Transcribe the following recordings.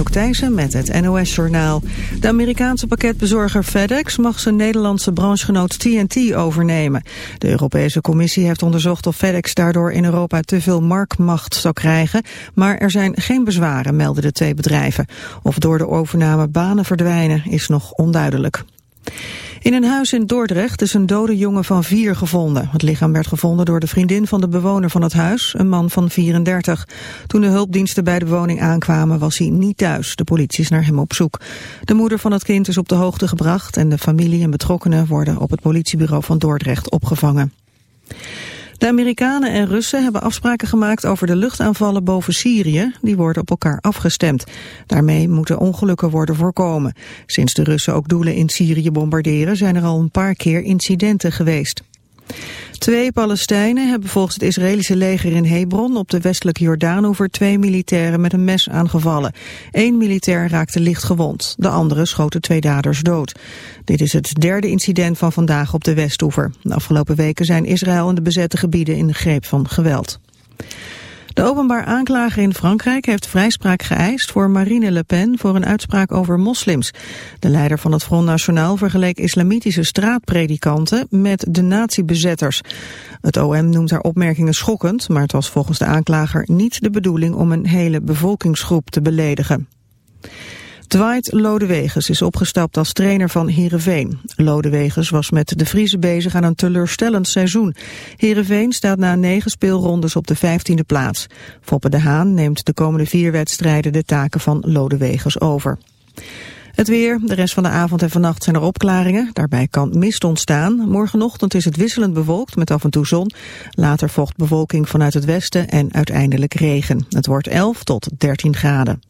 Anouk met het NOS-journaal. De Amerikaanse pakketbezorger FedEx mag zijn Nederlandse branchegenoot TNT overnemen. De Europese Commissie heeft onderzocht of FedEx daardoor in Europa te veel marktmacht zou krijgen. Maar er zijn geen bezwaren, melden de twee bedrijven. Of door de overname banen verdwijnen is nog onduidelijk. In een huis in Dordrecht is een dode jongen van vier gevonden. Het lichaam werd gevonden door de vriendin van de bewoner van het huis, een man van 34. Toen de hulpdiensten bij de woning aankwamen was hij niet thuis. De politie is naar hem op zoek. De moeder van het kind is op de hoogte gebracht en de familie en betrokkenen worden op het politiebureau van Dordrecht opgevangen. De Amerikanen en Russen hebben afspraken gemaakt over de luchtaanvallen boven Syrië. Die worden op elkaar afgestemd. Daarmee moeten ongelukken worden voorkomen. Sinds de Russen ook doelen in Syrië bombarderen zijn er al een paar keer incidenten geweest. Twee Palestijnen hebben volgens het Israëlische leger in Hebron op de westelijke Jordaanoever twee militairen met een mes aangevallen. Eén militair raakte licht gewond, de andere schoten twee daders dood. Dit is het derde incident van vandaag op de Westoever. De afgelopen weken zijn Israël en de bezette gebieden in de greep van geweld. De openbaar aanklager in Frankrijk heeft vrijspraak geëist voor Marine Le Pen voor een uitspraak over moslims. De leider van het Front National vergeleek islamitische straatpredikanten met de nazi-bezetters. Het OM noemt haar opmerkingen schokkend, maar het was volgens de aanklager niet de bedoeling om een hele bevolkingsgroep te beledigen. Dwight Lodewegens is opgestapt als trainer van Heerenveen. Lodewegens was met de Friese bezig aan een teleurstellend seizoen. Heerenveen staat na negen speelrondes op de vijftiende plaats. Foppe de Haan neemt de komende vier wedstrijden de taken van Lodewegens over. Het weer, de rest van de avond en vannacht zijn er opklaringen. Daarbij kan mist ontstaan. Morgenochtend is het wisselend bewolkt met af en toe zon. Later vocht bewolking vanuit het westen en uiteindelijk regen. Het wordt 11 tot 13 graden.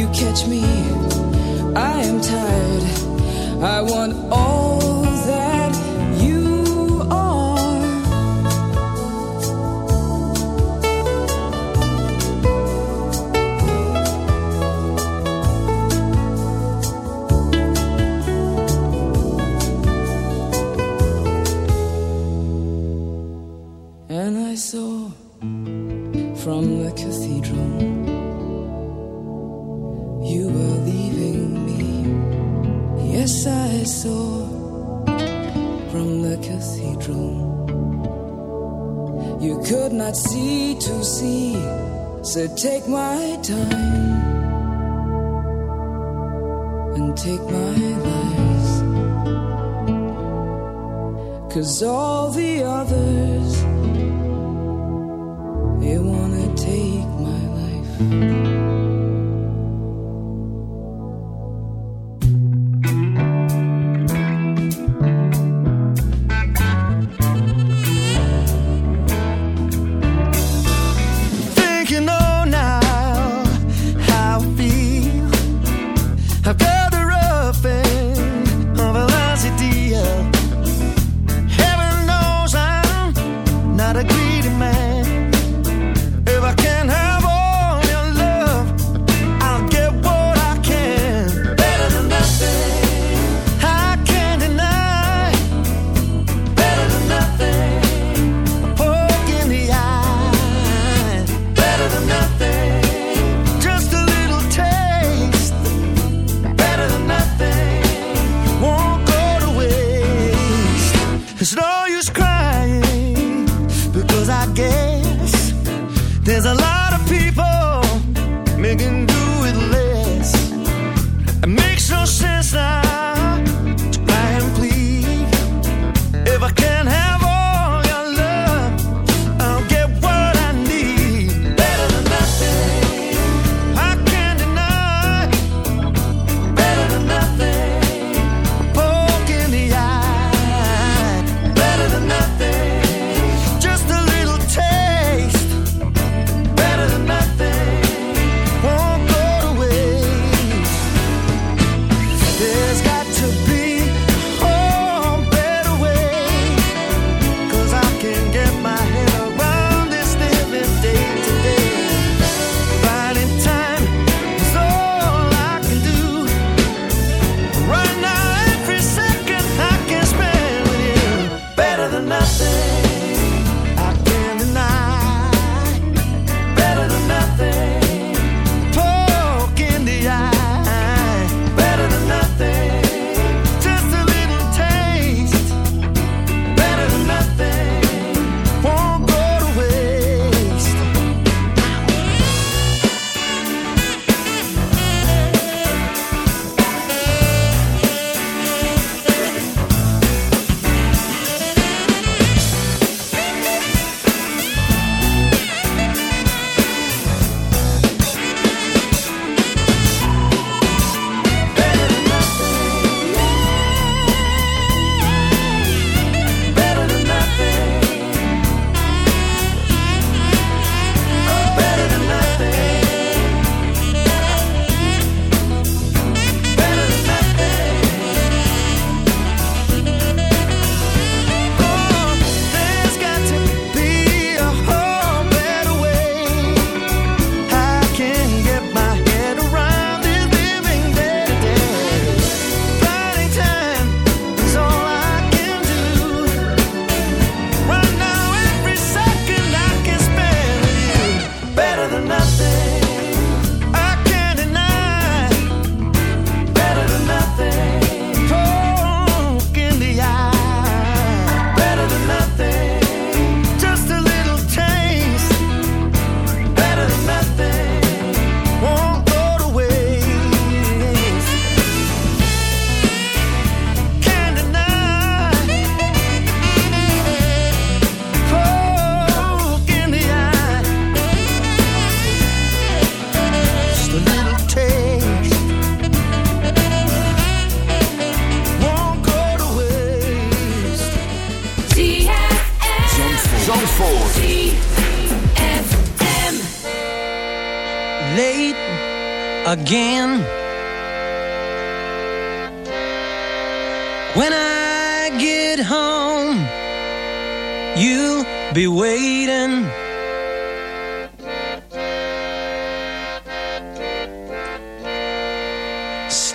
You catch me, I am tired. I want all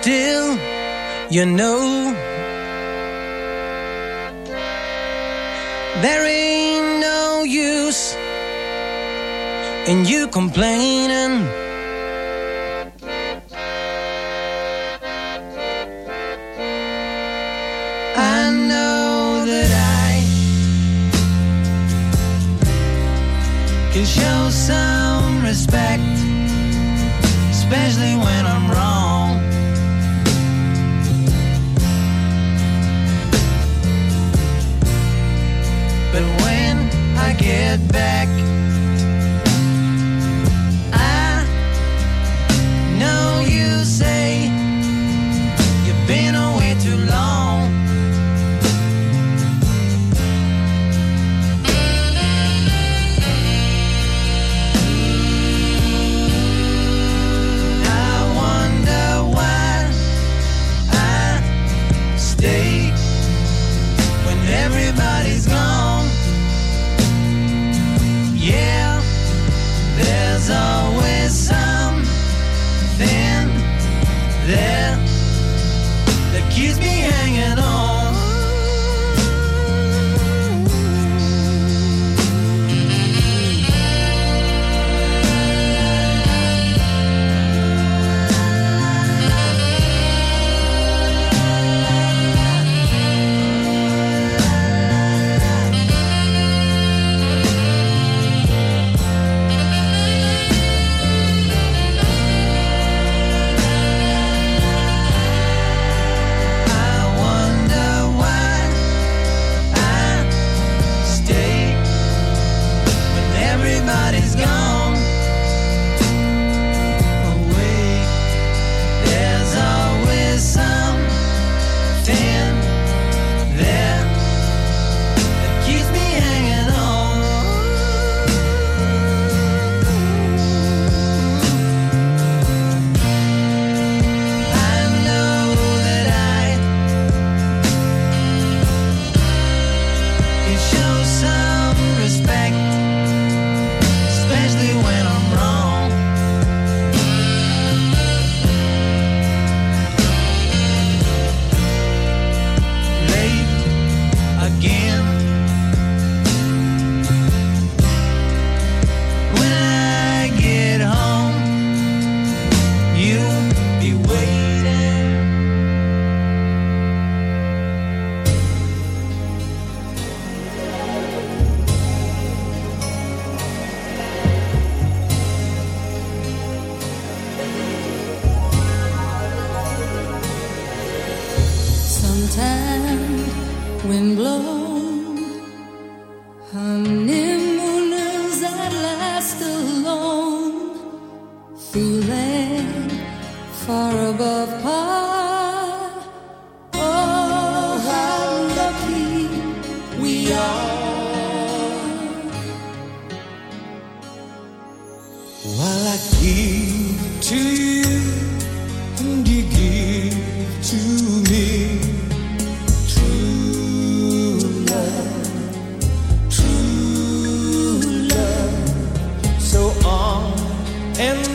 still, you know. There ain't no use in you complaining. I know that I can show some respect especially to and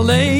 Alleen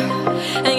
and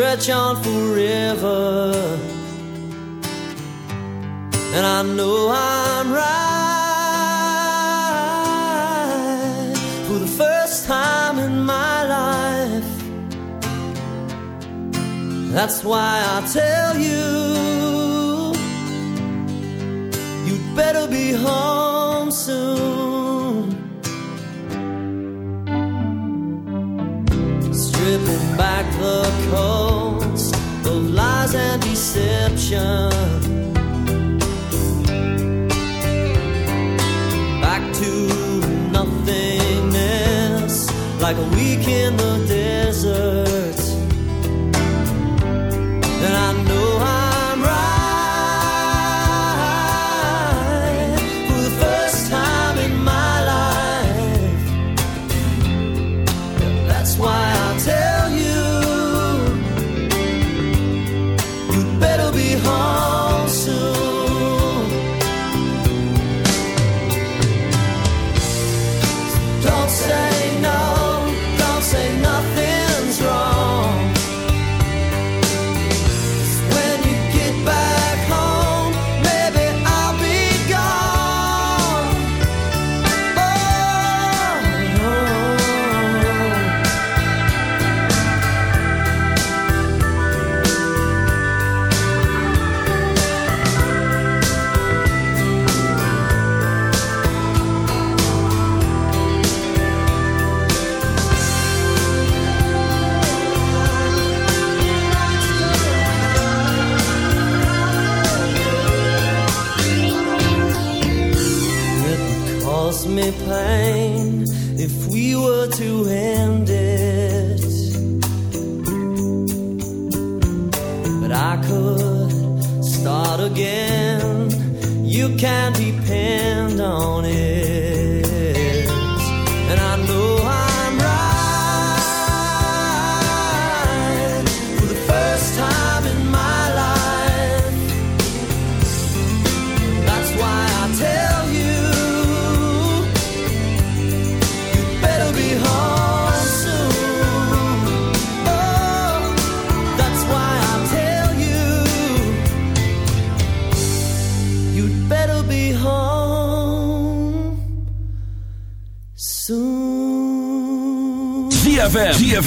stretch on forever. And I know I'm right for the first time in my life. That's why I tell you.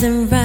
doesn't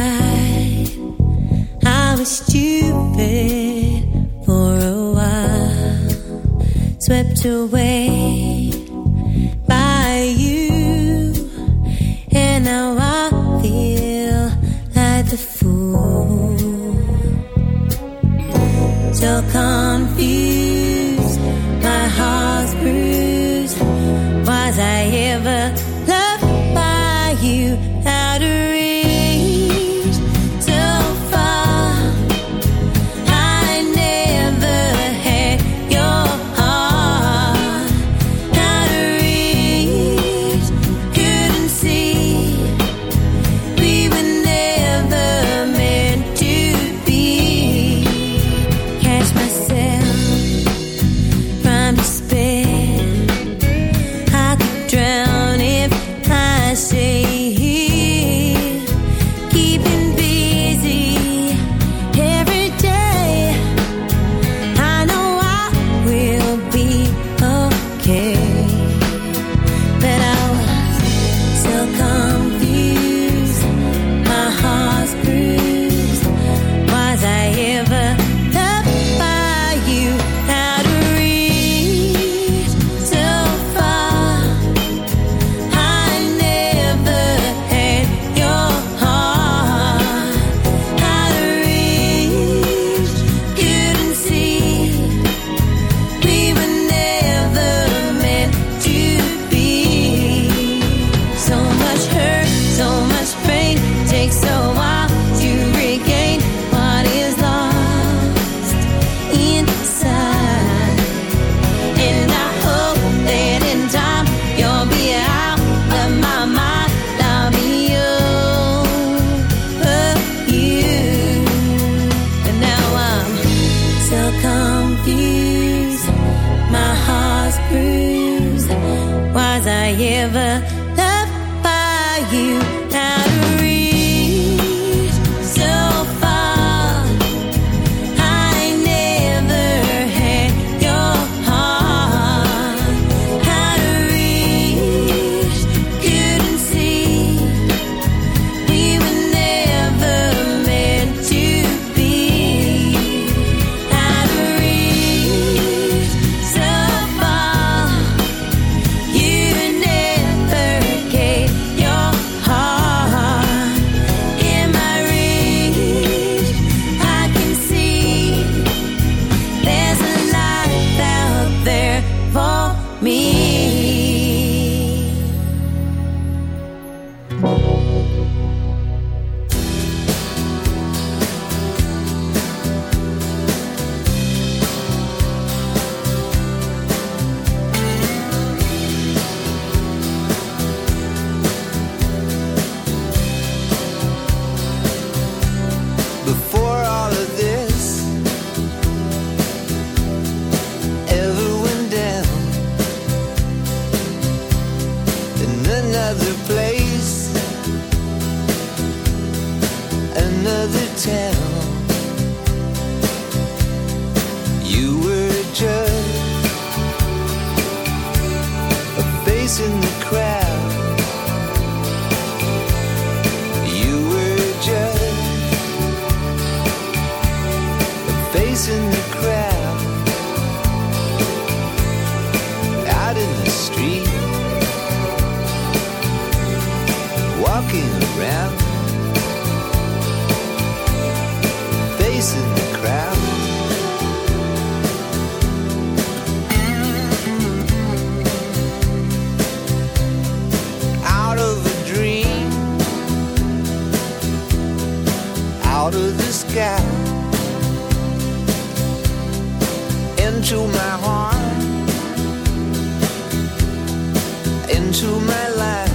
sky into my heart, into my life,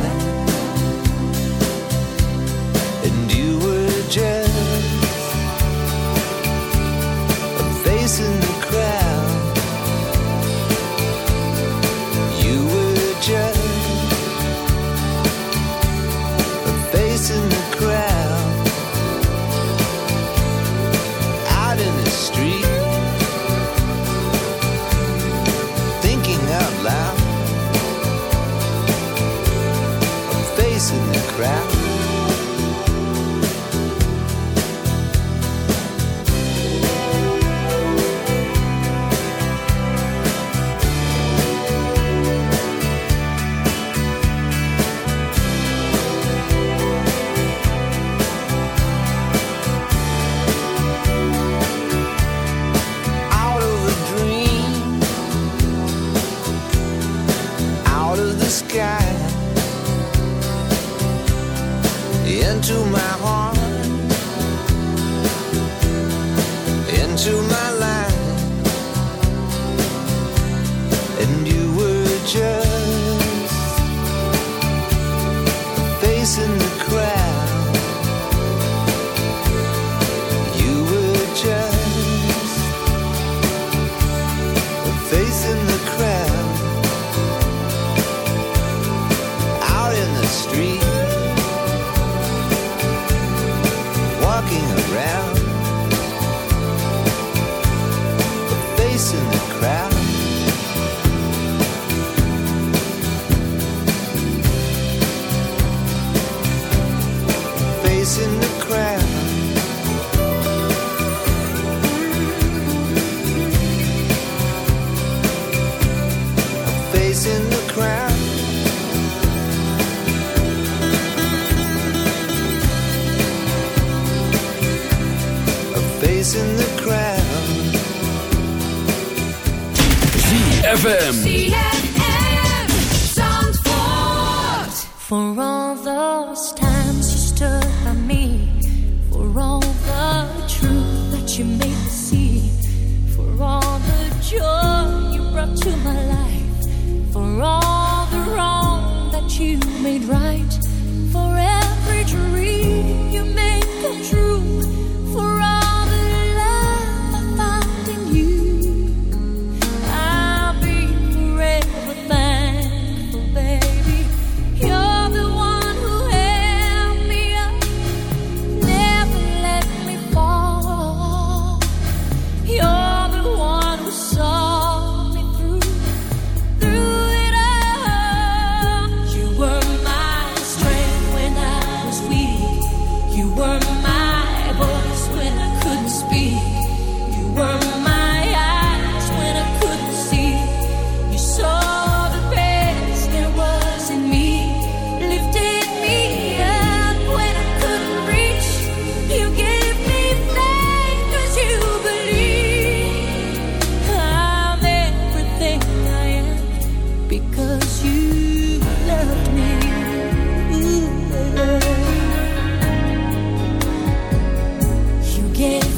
ZFM. Again.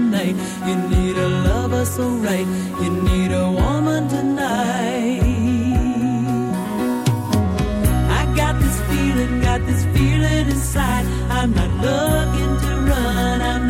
Tonight. You need a lover so right. You need a woman tonight. I got this feeling, got this feeling inside. I'm not looking to run, I'm